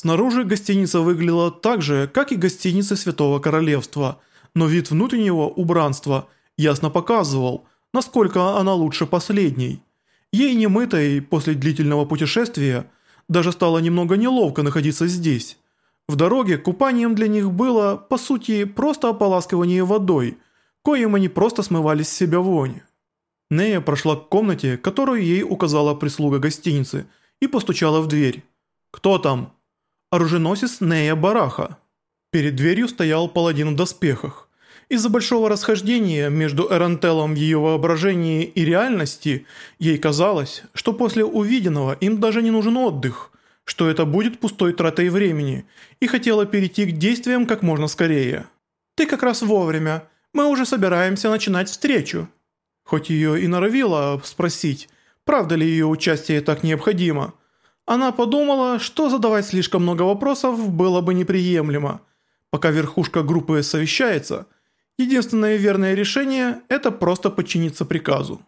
Снаружи гостиница выглядела так же, как и гостиницы Святого Королевства, но вид внутреннего убранства ясно показывал, насколько она лучше последней. Ей немытой после длительного путешествия даже стало немного неловко находиться здесь. В дороге купанием для них было, по сути, просто ополаскивание водой, коим они просто смывали с себя вонь. Нея прошла к комнате, которую ей указала прислуга гостиницы, и постучала в дверь. «Кто там?» Оруженосец Нея Бараха. Перед дверью стоял паладин в доспехах. Из-за большого расхождения между Эрантелом в ее воображении и реальности, ей казалось, что после увиденного им даже не нужен отдых, что это будет пустой тратой времени, и хотела перейти к действиям как можно скорее. «Ты как раз вовремя. Мы уже собираемся начинать встречу». Хоть ее и норовила спросить, правда ли ее участие так необходимо – она подумала, что задавать слишком много вопросов было бы неприемлемо. Пока верхушка группы совещается, единственное верное решение – это просто подчиниться приказу.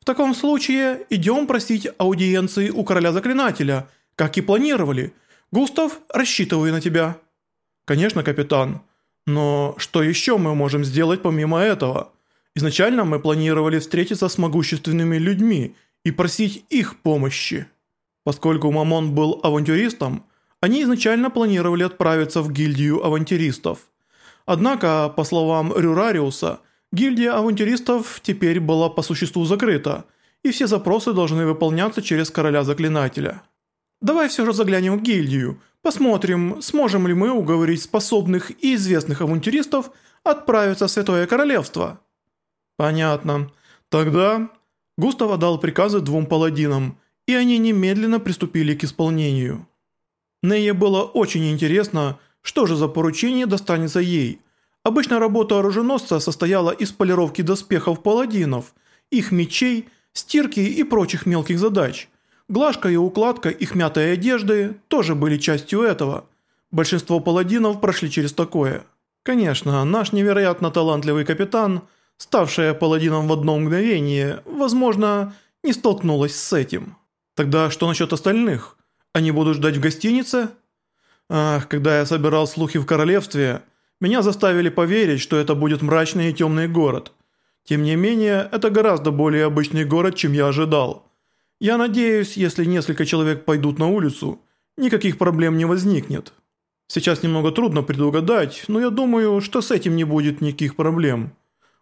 В таком случае идем просить аудиенции у короля заклинателя, как и планировали. Густав, рассчитываю на тебя. Конечно, капитан. Но что еще мы можем сделать помимо этого? Изначально мы планировали встретиться с могущественными людьми и просить их помощи. Поскольку Мамон был авантюристом, они изначально планировали отправиться в гильдию авантюристов. Однако, по словам Рюрариуса, гильдия авантюристов теперь была по существу закрыта, и все запросы должны выполняться через короля заклинателя. Давай все же заглянем в гильдию, посмотрим, сможем ли мы уговорить способных и известных авантюристов отправиться в Святое Королевство. Понятно. Тогда Густав дал приказы двум паладинам – и они немедленно приступили к исполнению. Нее было очень интересно, что же за поручение достанется ей. Обычно работа оруженосца состояла из полировки доспехов паладинов, их мечей, стирки и прочих мелких задач. Глажка и укладка их мятой одежды тоже были частью этого. Большинство паладинов прошли через такое. Конечно, наш невероятно талантливый капитан, ставшая паладином в одно мгновение, возможно, не столкнулась с этим. Тогда что насчет остальных? Они будут ждать в гостинице? Ах, когда я собирал слухи в королевстве, меня заставили поверить, что это будет мрачный и темный город. Тем не менее, это гораздо более обычный город, чем я ожидал. Я надеюсь, если несколько человек пойдут на улицу, никаких проблем не возникнет. Сейчас немного трудно предугадать, но я думаю, что с этим не будет никаких проблем.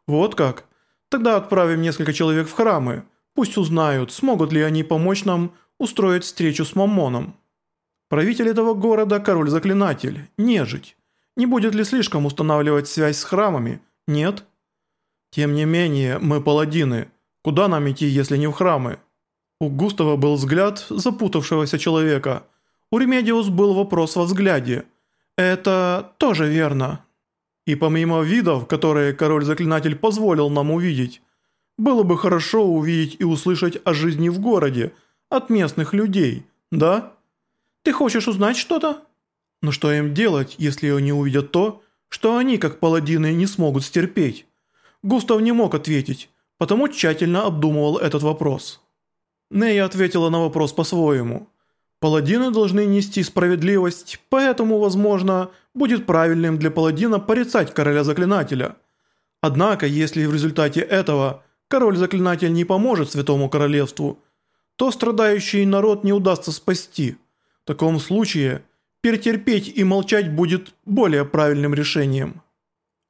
Вот как? Тогда отправим несколько человек в храмы, Пусть узнают, смогут ли они помочь нам устроить встречу с Мамоном. Правитель этого города – король-заклинатель, нежить. Не будет ли слишком устанавливать связь с храмами? Нет? Тем не менее, мы паладины. Куда нам идти, если не в храмы? У Густава был взгляд запутавшегося человека. У Ремедиус был вопрос во взгляде. Это тоже верно. И помимо видов, которые король-заклинатель позволил нам увидеть, было бы хорошо увидеть и услышать о жизни в городе от местных людей, да? Ты хочешь узнать что-то? Но что им делать, если они увидят то, что они, как паладины, не смогут стерпеть? Густав не мог ответить, потому тщательно обдумывал этот вопрос. Нея ответила на вопрос по-своему. Паладины должны нести справедливость, поэтому, возможно, будет правильным для паладина порицать короля-заклинателя. Однако, если в результате этого король-заклинатель не поможет Святому Королевству, то страдающий народ не удастся спасти. В таком случае перетерпеть и молчать будет более правильным решением.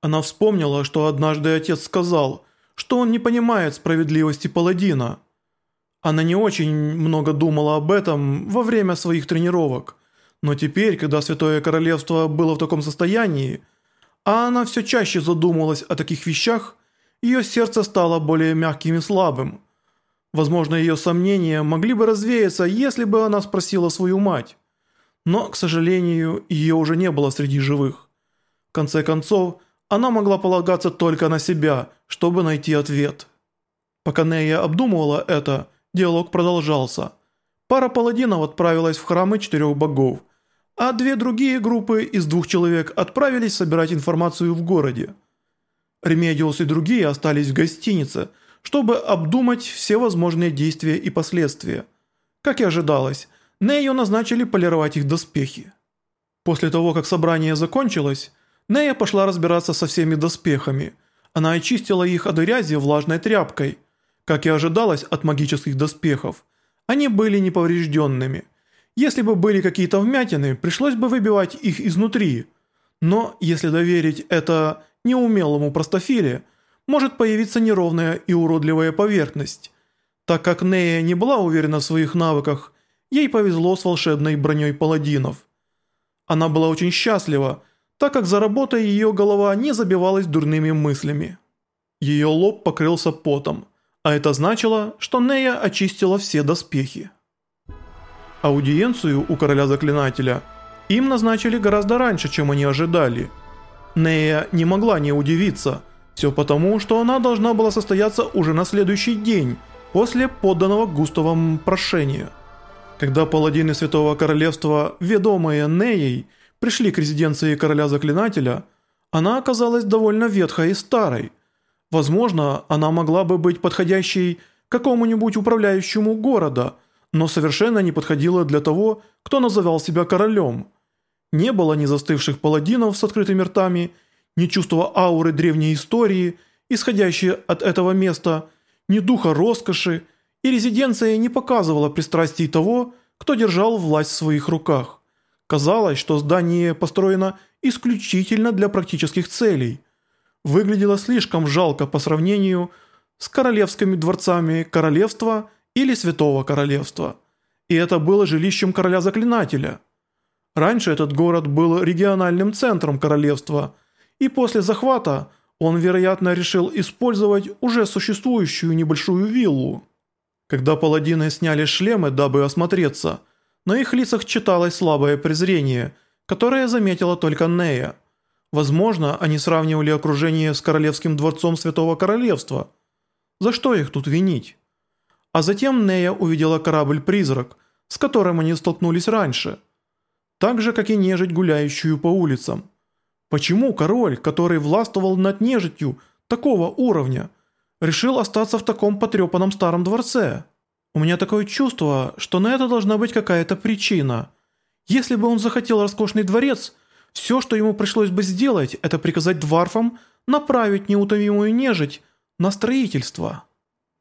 Она вспомнила, что однажды отец сказал, что он не понимает справедливости паладина. Она не очень много думала об этом во время своих тренировок, но теперь, когда Святое Королевство было в таком состоянии, а она все чаще задумывалась о таких вещах – ее сердце стало более мягким и слабым. Возможно, ее сомнения могли бы развеяться, если бы она спросила свою мать. Но, к сожалению, ее уже не было среди живых. В конце концов, она могла полагаться только на себя, чтобы найти ответ. Пока Нея обдумывала это, диалог продолжался. Пара паладинов отправилась в храмы четырех богов, а две другие группы из двух человек отправились собирать информацию в городе. Ремедиус и другие остались в гостинице, чтобы обдумать все возможные действия и последствия. Как и ожидалось, Нею назначили полировать их доспехи. После того, как собрание закончилось, Нея пошла разбираться со всеми доспехами. Она очистила их от грязи влажной тряпкой. Как и ожидалось от магических доспехов, они были неповрежденными. Если бы были какие-то вмятины, пришлось бы выбивать их изнутри. Но, если доверить это неумелому простофиле, может появиться неровная и уродливая поверхность. Так как Нея не была уверена в своих навыках, ей повезло с волшебной броней паладинов. Она была очень счастлива, так как за работой ее голова не забивалась дурными мыслями. Ее лоб покрылся потом, а это значило, что Нея очистила все доспехи. Аудиенцию у короля заклинателя им назначили гораздо раньше, чем они ожидали. Нея не могла не удивиться, все потому, что она должна была состояться уже на следующий день, после подданного Густавом прошения. Когда паладины Святого Королевства, ведомые Неей, пришли к резиденции Короля-Заклинателя, она оказалась довольно ветхой и старой. Возможно, она могла бы быть подходящей какому-нибудь управляющему города, но совершенно не подходила для того, кто называл себя королем. Не было ни застывших паладинов с открытыми ртами, ни чувства ауры древней истории, исходящей от этого места, ни духа роскоши, и резиденция не показывала пристрастий того, кто держал власть в своих руках. Казалось, что здание построено исключительно для практических целей. Выглядело слишком жалко по сравнению с королевскими дворцами королевства или святого королевства. И это было жилищем короля-заклинателя. Раньше этот город был региональным центром королевства, и после захвата он, вероятно, решил использовать уже существующую небольшую виллу. Когда паладины сняли шлемы, дабы осмотреться, на их лицах читалось слабое презрение, которое заметила только Нея. Возможно, они сравнивали окружение с королевским дворцом Святого Королевства. За что их тут винить? А затем Нея увидела корабль-призрак, с которым они столкнулись раньше. Так же, как и нежить, гуляющую по улицам. Почему король, который властвовал над нежитью такого уровня, решил остаться в таком потрепанном старом дворце. У меня такое чувство, что на это должна быть какая-то причина. Если бы он захотел роскошный дворец, все, что ему пришлось бы сделать, это приказать дворфам направить неутомимую нежить на строительство.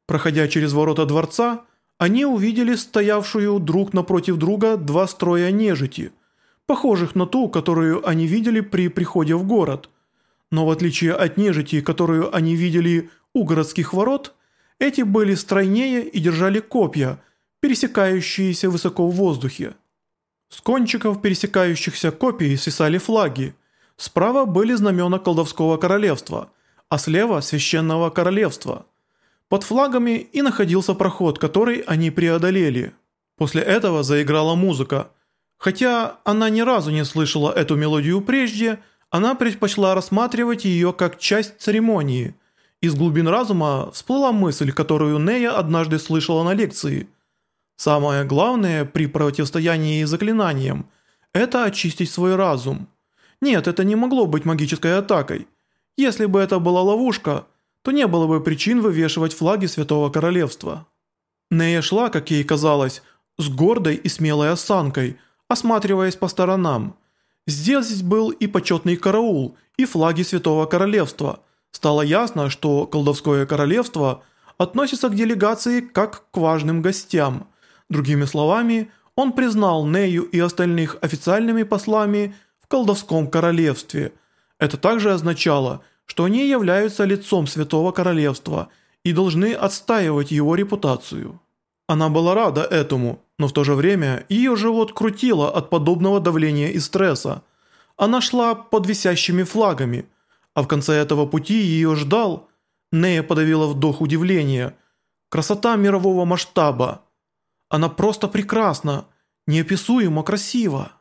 Проходя через ворота дворца, они увидели стоявшую друг напротив друга два строя нежити, похожих на ту, которую они видели при приходе в город. Но в отличие от нежити, которую они видели у городских ворот эти были стройнее и держали копья, пересекающиеся высоко в воздухе. С кончиков пересекающихся копий свисали флаги. Справа были знамена колдовского королевства, а слева священного королевства. Под флагами и находился проход, который они преодолели. После этого заиграла музыка. Хотя она ни разу не слышала эту мелодию прежде, она предпочла рассматривать ее как часть церемонии – из глубин разума всплыла мысль, которую Нея однажды слышала на лекции. Самое главное при противостоянии заклинаниям – это очистить свой разум. Нет, это не могло быть магической атакой. Если бы это была ловушка, то не было бы причин вывешивать флаги Святого Королевства. Нея шла, как ей казалось, с гордой и смелой осанкой, осматриваясь по сторонам. Здесь был и почетный караул, и флаги Святого Королевства – Стало ясно, что колдовское королевство относится к делегации как к важным гостям. Другими словами, он признал Нею и остальных официальными послами в колдовском королевстве. Это также означало, что они являются лицом Святого Королевства и должны отстаивать его репутацию. Она была рада этому, но в то же время ее живот крутило от подобного давления и стресса. Она шла под висящими флагами – а в конце этого пути ее ждал... Нея подавила вдох удивления. Красота мирового масштаба. Она просто прекрасна, неописуемо красива.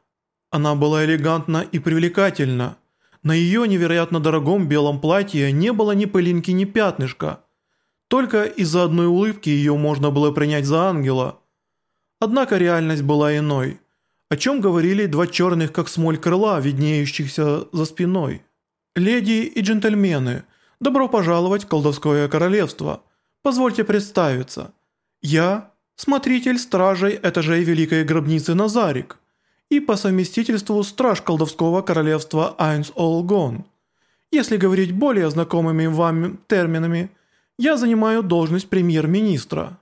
Она была элегантна и привлекательна. На ее невероятно дорогом белом платье не было ни пылинки, ни пятнышка. Только из-за одной улыбки ее можно было принять за ангела. Однако реальность была иной. О чем говорили два черных как смоль крыла, виднеющихся за спиной. «Леди и джентльмены, добро пожаловать в колдовское королевство. Позвольте представиться. Я – смотритель стражей этажей Великой Гробницы Назарик. и по совместительству страж колдовского королевства Айнс Олгон. Если говорить более знакомыми вам терминами, я занимаю должность премьер-министра».